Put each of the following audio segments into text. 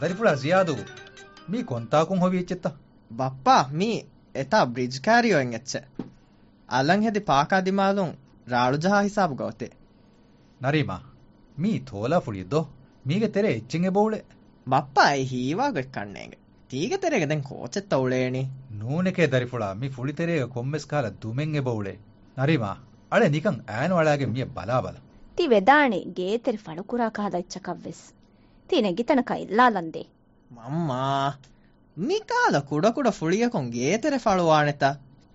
ದರಿಪುಳ ಜಿಯಾದು me ಕೊಂತಾಕುಂ ಹೊವಿ ಎಚ್ಚೆತ್ತ Bappa me ಎತಾ bridge ಕ್ಯಾರಿಯೋ M ಎಚ್ಚೆ Allam ಹೆದಿ ಪಾಕಾ ದಿಮಾಲುಂ ರಾಳು ಜಹಾ ಹಿಸಾಬು ಗೌತೆ ನರೀಮಾ me ಥೋಲಾ ಫುಳಿಯದ್ದೋ ಮೀಗೆ ತೆರೆ ಎಚ್ಚಿಂಗೆ ಬೋಳೆ Bappa I ಹೀವಾಗ ಕಣ್ಣೇಗೆ ತೀಗೆ ತೆರೆಗೆ ದೆನ್ ಕೋಚೆತ್ತ ಉಳೇಣಿ ನೂನೆಕೆ ದರಿಫುಳ ಮಿ ಫುಳಿ ತೆರೆಗೆ ಕೊಮ್ಮೆಸ್ ಕಾಲ ದುಮೆಂಗೆ ಬೋಳೆ ನರೀಮಾ ಅಳೆ ನಿಕಂ ಆನು ಅಳಾಗೆ ಮಿಯ ಬಲಾ ಬಲ ತಿ ವೆದಾಣಿ ಗೇತೆರಿ ಫಳುಕುರಾ ಕಾದ ಇಚ್ಚಕವ್ವೆಸ್ ತಿ ನೆಗಿತನಕ ಇಲ್ಲಾಲಂದೆ ಮಮ್ಮಾ ಮಿಕಾಲ ಕುಡ ಕುಡ ಫುಳಿಯಕೊಂ ಗೇತೆರೆ ಫಳುವಾಣೆತ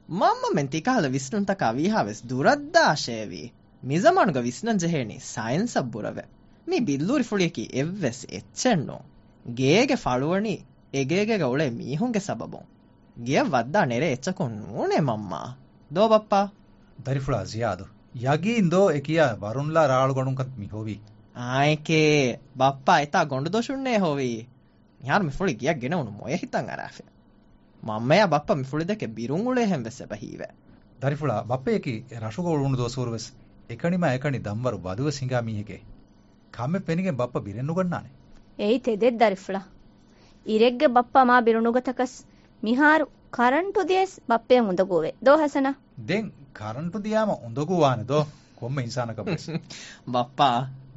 ಮಮ್ಮ ಮೆನ್ ತಿಕಾಲ ವಿಸ್ನುಂತಕ ಅವಿಹಾವೆಸ್ ದುರದ್ದಾಶೇವಿ ಮಿಜಮಣುಗ ವಿಸ್ನನ್ ಜೆಹೇಣಿ ಸೈನ್ಸ್ ಅಬ್ಬುರವೆ ಮಿ ಬಿಲ್ಲೂರಿ ಫುಳಿಯಕಿ ಎವ್ವೆಸ್ ಎಚ್ಚೆಣ್ಣು ಗೇಗೆ ಫಳುವಣಿ ಎಗೇಗೆಗ ಉಳೆ ಮೀಹುಂಗೆ ಸಬಬುಂ ಗಿಯ ವದ್ದಾ ನೆರೆ ಎಚ್ಚಕೊಂ ನೂಣೆ ಮಮ್ಮ ದೋ ಬಪ್ಪಾ ದರಿಫುಳ ಜಿಯಾದು ಯಗೀಂದೋ ಎಕಿಯ ವರುಣ್ಲಾ ರಾಳುಗಣುಂ ಕಂತ್ ಮಿ ಹೋವಿ ಆಯ್ಕೆ ಬಪ್ಪಾ ಎತಾ ಗೊಂಡು ದೋಷುಣ್ಣೆ ಹೋವಿ ಯಾರು ಮಿಫುಳಿ ಗಿಯ ಗೆಣವನು ಮೊಯ ಹಿತಂ ಅರಾಫೆ ಮಮ್ಮಯ ಬಪ್ಪ ಮಿಫುಳಿದಕ್ಕೆ ಬಿರುಂಗುಳೆ ಹೆಂಬೆಸೆ ಬಹೀವೆ ದರಿಫುಳ ಬಪ್ಪೆಯಕಿ ರಶುಗೋಳು ಉಣು ದೋಸೂರುವೆಸ್ ಎಕಣಿಮ ಎಕಣಿ ದಂವರು ಬದುವ ಸಿಂಗಾ ಮೀಹೆಗೆ ಕಮ್ಮೆ ಪೆನಿಗೆ ಬಪ್ಪ ಬಿರೆನ್ನುಗಣ್ಣಾನೆ ಏಯ್ ತೆದೆದ್ ದರಿಫುಳ ಇರೆಗ್ಗೆ ಬಪ್ಪ ಮಾ ಬಿರುನುಗತಕಸ್ ಮಿಹಾರು ಕರಂಟು ದಿಯಸ್ ಬಪ್ಪೆ ಮುಂದಗೋವೆ ದೋ ಹಸನ ದೆನ್ ಕರಂಟು ದಿಯಾಮ ಉಂದಗುವಾನೆ ದೋ ಕೊಮ್ಮೆ ಇನ್ಸಾನಕ ಬಸ್ ಬಪ್ಪ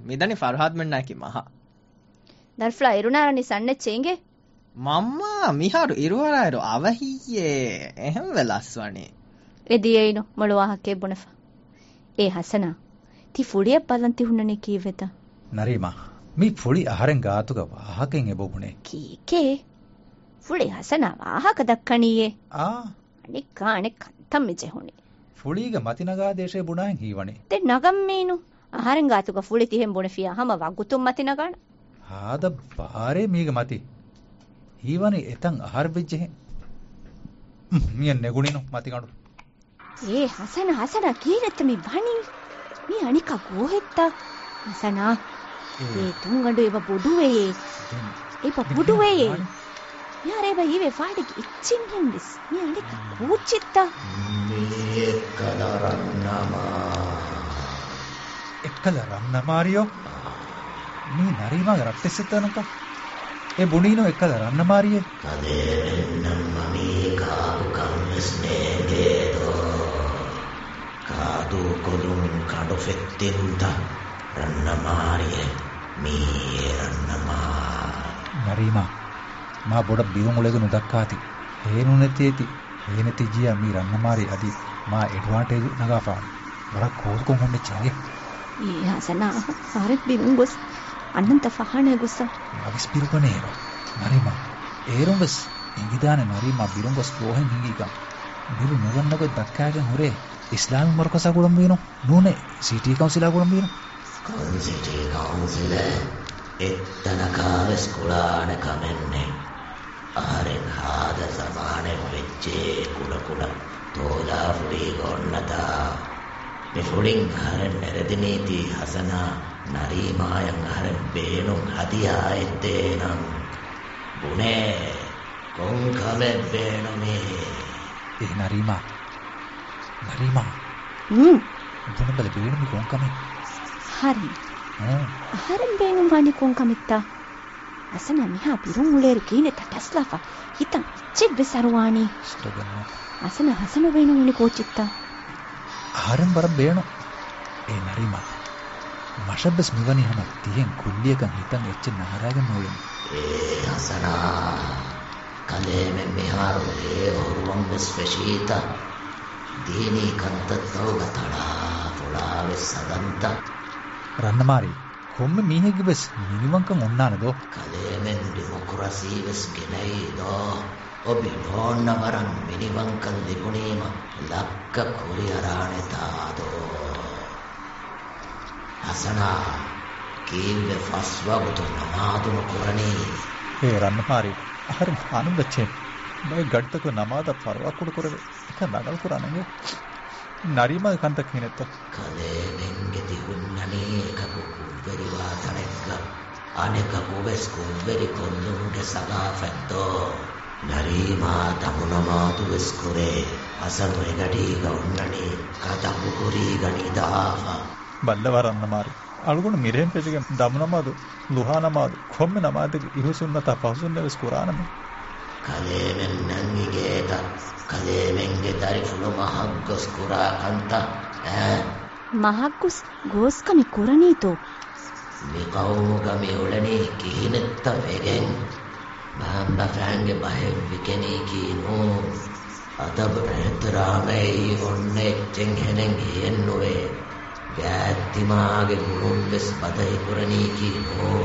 මෙදනි ෆර්හාත් මෙන්නකි මහා. දර්ෆ්ලා ඉරුණාරනි සන්නච්චේන්ගේ මම්මා මිහාරු ඉරුවරායරු අවහියේ. එහෙම වෙලස් වනේ. එදියේනු මොළුවාහකේ බොනෆා ඒ හසනා. ති ෆුඩිය පලන්ති හුන්නනේ කීවෙත? නරීමා මි ෆුඩි අහරෙන් ගාතුක වාහකෙන් එබොබුනේ කීකේ? ෆුඩි හසනා වාහක දක්කණියේ? ආ. අනිකානේ කන්තම් මිජෙහුනේ ෆුඩිගේ මතිනගා දේශේ බුණාන් හීවනේ. දෙ නගම් මේනු ಆಹಾರಂಗಾತುಗ ಫುಳಿ ತಿಹೆಂ ಬುಣಫಿಯ ಹಮ ವಗ್ಗುತುಂ ಮತಿನಗಾಣ ಹಾದ ಬಾರೆ ಮೀಗ ಮತಿ ಹೀವನಿ ಎತಂ ಆಹಾರ ಬಿಜ್ಜೆ ಮಿಯ ನೆಗುಣಿನು ಮತಿಗಂಡು ಏ ಹಸನ ಹಸನ ಕೀರೆತ್ತ ಮಿ ಬಣಿ ಮಿ ಅಣಿಕ ಗೋಹೆತ್ತ ಹಸನ ಏ ತುಂಗಂಡು ಇವ ಬುಡುವೆಯೇ ಇವ ಬುಡುವೆಯೇ ಯಾರೇವ ಇವೆ ಫಾಡಿಗೆ ಇಚ್ಚಿನ್ ಹಿಂದಿಸ್ ಮಿ ಅಣಿಕ ಕೂಚಿತ್ತ ಎಕ್ಕಲ එක්කලරන්න මාරියෝ. මේ නරීමග රට්ටෙසිතනක ඒ බොඩීනෝ එක්කලරන්න මාරියේ. කාදු කොළුම් කඩු ෆෙත්තින්ත රන්න මාරිය මේ රන්නමා නරීමා මා බොඩ බිවුමුලෙගුණු දක්කාති හේනුනතේති හේනති ජිය මී රන්නමාරි අදි මා එඩ්වාන්ටේජ් නගාපාන බරක් කෝල්කොම් හොන්නේ චාගේ ಕೋದ್ಕೊಂಡ್ ಹೊಂಡೆ ಚಂಗೆ ಏ ಹಸನ ಆರೆಕ್ ಬಿರುಂ ಗೊಸ್ ಅಣ್ಣಂತ ಫಹಾಣೆ ಗೊಸ್ಸ ಮಗಿಸ್ ಬಿರುಗನೇರೋ ನರೀಮಾ ಏರುಂ ವೆಸ್ ಇಂಗಿದಾನೆ ನರೀಮಾ ಬಿರುಂಗೊಸ್ ಲೋಹೆನ್ ಹಿಂಗೀಗ ಬಿರು ನುಗನ್ನಗ ದಕ್ಕಾಗೆ ಹೊರೆ ಇಸ್ಲಾಮಿ ಮರ್ಕಸ ಗುಳಂಬೀನು ನೂನೆ ಸಿಟಿ ಕೌನ್ಸಿಲ ಗುಳಂಬೀನು ಕೌನ್ಸಿಟಿ ಕೌನ್ಸಿಲ ಎತ್ತನ ಕಾವೆಸ್ ಕುಳಾಣ ಕಮೆನ್ನೆ ಆರೆನ್ ಹಾದ ಸಮಾನೆ ವೆಚ್ಚೆ ಕುಡ ಕುಡ ತೋಲಾ ಫುಡಿ ಗೊಣ್ಣತ එහුරින් හර නැරදිනේදී හසනා නරීමායන් හර බේනු හදියායෙත්තේනම්. ගුණේ කොංකමෙත් බේනුමේ. ඒ නරීමා. නරීමා. හ්ම්. උඹනබල බේනුමි කොංකමෙ. හරි. හරම් බේනුම් වනි කොංකමෙත්තා. අසන මිහා පිරුම් මුලේරු කීනෙ තටස්ලාපා හිතන් ඉච්චෙත් බෙසරුවානි අසන හසම බේනුම් වනි කෝචිත්තා. ആരും ഹാരം പറം വേണോ എന്നറിയുമാ മഷബ് സ്മുവനി ഹമ തീയൻ കുല്യക നീത്തം വെച്ച് നാരാഗൻ മോഴും റന്നമാറി ഹൊമ്മ മീനക്ക് ബസ് മിനിമക്കം ഒന്നാണതോ കലേമെൻ ഡെമോക്രസി ബസ് ഗിനോ ඔබි හෝන්නවරන් මිනිවංකල් දෙගුණේම ලක්ක කුලි අරානෙතාදෝ අසනා කීව ෆස්වගුතු නමාදුන කුරණේ. ඒ රන්නපාරි හරි ආනන්දච්චේ. බය ගඩතක නමාද පරවකුඩ කරව එක නගල් කරන්නේ නරිම කන්තක් නෙත්ත කලේ වෙන්ගේ දිහුන්නනේ කකු කුබ්බරි වාතනෙත්ක අනෙක කුබස් කුබ්බරි කොන්නුගේ සගා ෆැත්තෝ ನರೀಮಾ ತಮುನ ಮಾತುವಿಸ್ಕುರೆ ಅಸರು ಎಗಡೀಗ ಉಂಡಣಿ ಕತಮು ಕುರೀಗ ನಿಧಾವ ಬಲ್ಲವರನ್ನಮಾರಿ ಅಳಗುಣ ಮಿರೇನ್ ಪೆಜಿಗೆ ದಮನಮಾದು ಲುಹಾನಮಾದು ಕೊಮ್ಮೆ ನಮಾದಿಗೆ ಇಹು ಸುನ್ನತ ಪಹುಸುನ್ನವೆಸ್ ಕುರಾನಮ ಕಲೇಮೆನ್ ನಂಗಿಗೇತ ಕಲೇಮೆಂಗೆ ದರಿಫುಲು ಮಹಗ್ಗಸ್ ಕುರಾ ಕಂತ ಮಹಗ್ಗುಸ್ ಗೋಸ್ಕಮಿ ಕುರನೀತು ಮಿಕೌಮುಗಮಿ ಉಳನಿ ಕಿಹಿನೆತ್ತ ವೆಗೆಂಗ್ භාණ්ඩකයන්ගේ බයෙන් විකෙනී කියනෝ අදබ ඇතරාමයි ඔන්නේ චෙන්හෙනෙන් හෙන්නොවේ. ගෑත්තිමාගේ මුළුම් වෙස් බදයි පුරණී කියනෝ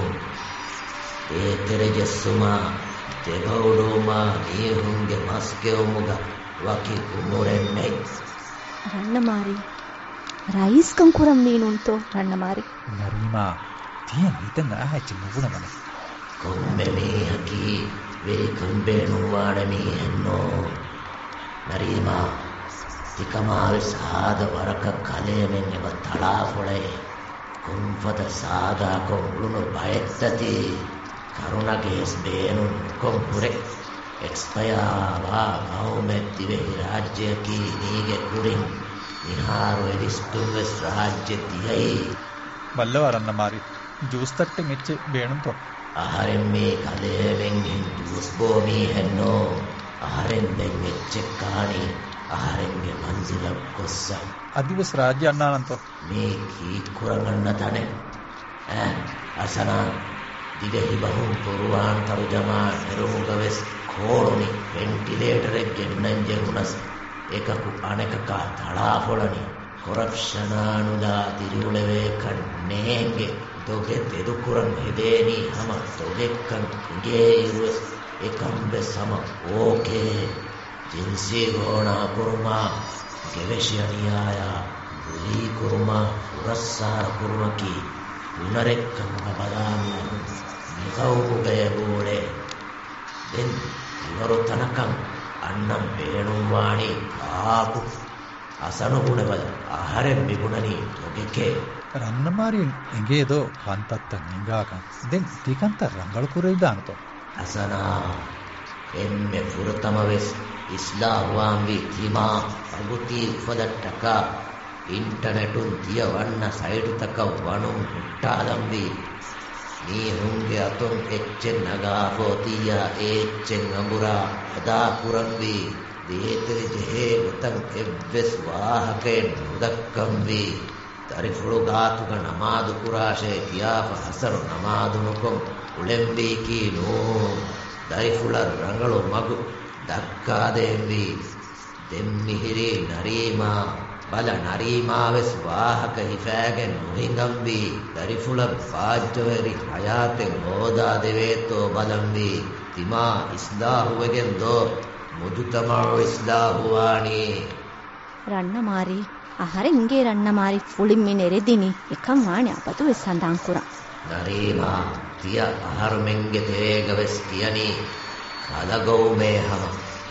ඒතර ජෙස්සුමා දෙබවුඩෝමා ඒහුන්ගේ මස්කෙවමුග වකි කුමුරෙන්නේ රන්නමාරි රයිස් කංකුරම් නීනුන්තෝ රන්නමාරි. නරීමා තියෙන් හිතන් ආහච්චි මුගුණ මනේ கொம்பெமேகி வேகம்பேணுவாடமே என்னோ නරීමා තිකමාල් සාද වරක කලයමෙන් එම තලාපොළේ කුම්පද සාදා කොම්ලුණු බයත්තති. කරුණගේස් බේනුන් කොම්පුරෙ එක්ස්පයාවා මවුමැත්තිවේ රාජ්‍යයකි නීගෙක්ගුරින් නිහාරුව විස්තුන්වෙස් රාජ්‍ය තියයි. බල්ල වරන්න මාරි ජූස්තට්ට මෙච්ච බේනුම් තොට ආහාරෙන් මේ කලයෙන් දුස්කෝමීහෙන්නෝ ආහාරෙන් දැන් මෙච්චකාණේ ආහාරෙන්ගේ මන්සිල කොස්ස අදිවස් රාජ්‍ය අන්නානන්ත. මේ කී කරගන්න තනේ. ඈ අසන දිගෙහි බහු පුරවාන් තරුජමා නිරෝගවස් කෝලොනි වෙන්ටිලේටරේ ගෙන්නන් ජෙරුණස් එකකු අනෙක කා තලාපොළනේ. කොරක්ෂණානුලා දිරුලවේ කන්නේගෙ දොගෙ දෙදුකුරන් හෙදේනී හම දොගෙක්කන් කුගේ ඉරුව එකම්බ සම ඕකේ ජින්සේ ගෝනා කුරුමා ගෙවේශයනියායා ගුලී කුරුමා උරස්සා කුරුමකි උනරෙක්කම් පබදාමී මිකවුකුගේ බෝලේ දෙන් ඉවරු තනකම් අන්නම් බේනුම්වානේ පාපු ಅಸನುಗುಣವದ ಆಹಾರೆಂ ಬಿಗುಣನಿ ತೊಗೆಕೆ ರನ್ನಮಾರಿ ಎಂಗೇದೋ ಕಂತತ್ತ ನಿಂಗಾಕಂ ದೆನ್ ತಿಕಂತ ರಂಗಳು ಕುರೈದಾನತೋ ಹಸನಾ ಎಮ್ಮೆ ಪುರತಮವೆಸ್ ಇಸ್ಲಾಹುವಾಂವಿ ತಿಮಾ ಅಗುತಿ ಉಪದಟ್ಟಕ ಇಂಟರ್ನೆಟುನ್ ತಿಯವಣ್ಣ ಸೈಡುತಕ ವಣು ಹುಟ್ಟಾದಂವಿ ನೀ ಹುಂಗೆ ಅತೊಂ ಎಚ್ಚೆನ್ ನಗಾಫೋತಿಯ ಏಚ್ಚೆನ್ දේතරි ජෙහේ උතං එබ්බෙස් වාහකේ නුදක්කම් වී. තරිෆුළු ගාතුක නමාදු කුරාශේ කියාප හසරු නමාදුනුකොම් උලෙම්බී කීනෝ. දරිෆුල රඟලු මගු දක්කාදෙම්වී දෙම්මිහිරේ නරීමා බල නරීමාවෙස් වාහක හිපෑගෙන් නොහිඟම් වී. දරිෆුල පාජ්ජවරි හයාතෙන් හෝදා දෙවේතෝ බලම් වී. තිමා ඉස්දාහුවගෙන් දෝ ದೋ ಮುದುತಮಳು ಇಸ್ಲಾಹುವಾಣಿ ರಣ್ಣಮಾರಿ ಅಹರೆಂಗೆ ರಣ್ಣಮಾರಿ ಫುಳಿಮ್ಮಿ ನೆರೆದಿನಿ ಎಕಂ ವಾಣಿ ಅಪತು ವೆಸ್ ಸಂದಾಂಕುರ ನರೀಮಾ ತಿಯ ಅಹರುಮೆಂಗೆ ತೇಗವೆಸ್ ತಿಯನಿ ಕಲಗೌಮೇ ಹಮ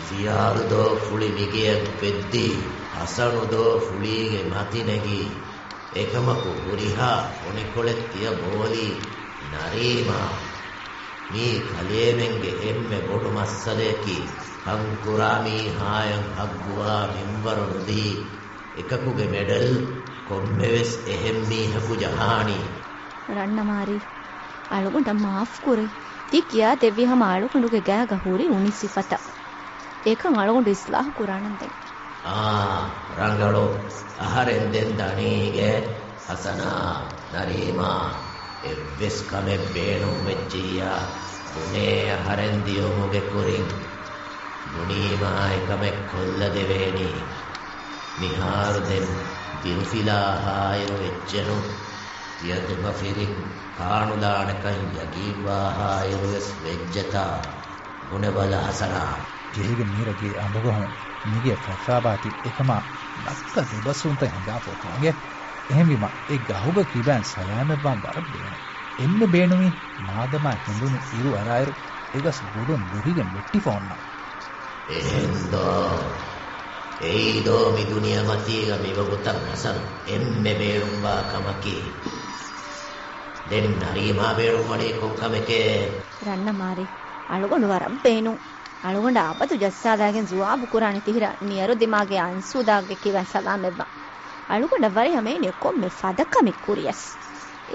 ಜಿಯಾರುದೋ ಫುಳಿ ಮಿಗೆಯದ್ ಪೆದ್ದಿ ಹಸಣುದೋ ಫುಳಿಗೆ ಮತಿನೆಗಿ එකමකු හුරිහා ඔනිකොළෙත්තිය බෝලි නරීමා මී කලේමෙන්ගේ එම්මෙ බොඩු මස්සලයකි අංකුරාමී හායං අග්ගුවා මින්වර උදී එකකුගේ මෙඩල් කොම්බෙවෙස් එහෙම්මී හකු ජහානි. රන්නමාරි අලුගොඩ මාෆ් කුරි. තිකියා දෙවි හම අලුකුඩුගේ ගෑ ගහූරි උනිස්සි ෆත ඒක මලගොඩ ඉස්ලාහ කුරාණන්තේ ආ රංගලෝ අහරෙන් දෙන් දනීගේ හසනා නරීමා. එව්වෙස් කමෙ බේනු වෙච්චියා. උනේ අහරෙන් දියෝමුගේ කුරින්. අනේමා එකම කොල්ල දෙවේනි. නිහාරදෙන් දිරුසිලා හායෝ එච්චනු තියදුම ෆිරින් කාණුදානකන් යගීවා හායෝ ස්වෙජ්ජතා ගුණබල හසනා. తిరిగి నీరకి అనుభవం నీగే ప్రసాబాతి ఏకమా నక్క దుబసుంత హంగాపోతాంగే එහෙමම ඒ ගහුබ කිබන් සලාම බම් වර බේන. එන්න බේනුමි මාදම හඳුනු ඉරු අරයිරු එගස් බුදුන් දුහිගෙන් මෙට්ටි ෆෝන්නා එසෙන්දෝ ඒදෝ මිදුනිය මතීග මිවගුතක් නසන් එම්මෙ බේරුම්බා කමකි. දෙන් නරීමා බේරුම් වඩේ කොංකමකේ රන්න මාරි. අලුගොඩු වරම් පේනු. අලුගොඩ ආපතු ජස්සාදාගෙන් සුවාබු කුරාණි තිහිර නියරු දිමාගේ අන්සුදාගේ කිවන් සදාම් මෙබ්බා අලුගොඩ වරි හමේනිය කොම්මෙ ෆදකමි කුරියස්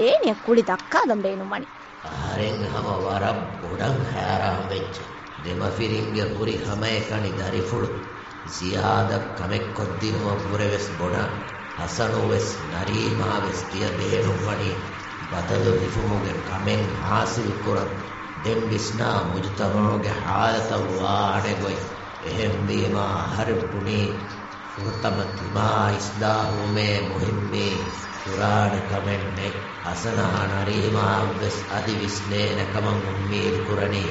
ඒනිය කුලි දක්කාදම් බේනු මනි ආරෙන් හම වරම් ගොඩක් හැරාම් වෙච්චා. දෙමෆිරින්ගේ පුරි හම එකනි දරිෆුළු සියාදක් කමෙක් කොද්දිනුව පුරවෙස් බොඩ හසනුවෙස් නරීමාවෙස් තිය බේනුම්මනි බදලු හිෆුමුගේ කමෙන් හාසිල් කුරත් දෙම් විස්නා මුජතමෝගේ හාලත වාඩෙගොයි එහෙම් බීමා හරිපුණි. ෆුතම තිමා ඉස්දාහුමේ මුහිම්මේ පුරාණ කමෙන්නේ අසනහ නරීමාවෙස් අදි විස්නේන කමන් උම්මීල් කුරණී.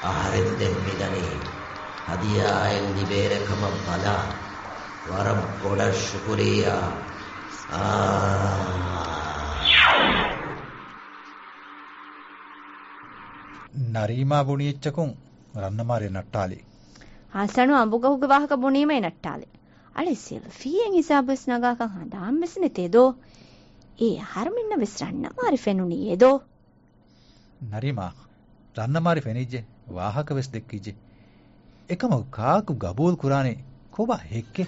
ආහාරයෙන් මිදනි. හදියායෙන් දිබේරකම බලා. වරම් කොඩ ශුක්‍රියා. නරීමා බුණීච්චකුන් රන්නමාරය නට්ටාලි. හසනු අඹුගහුග වාහක බුණීමයි නට්ටාලේ. අලෙසිල් ෆියෙන් හිසාබස් නගාකං හඳාම් බෙසනෙතේදෝ ඒ හරමින්න වෙස් රන්නමාරි ෆෙනුනියේදෝ නරිමා රන්නමාරි ෆෙනිජ්ජේ. ವಾಹಕವೆಸ್ ದೆಕ್ಕಿಜೆ ಎಕಮ ಕಾಕು ಗಬೂಲ್ ಕುರಾನೆ ಕೊಬ ಹೆಕ್ಕೆ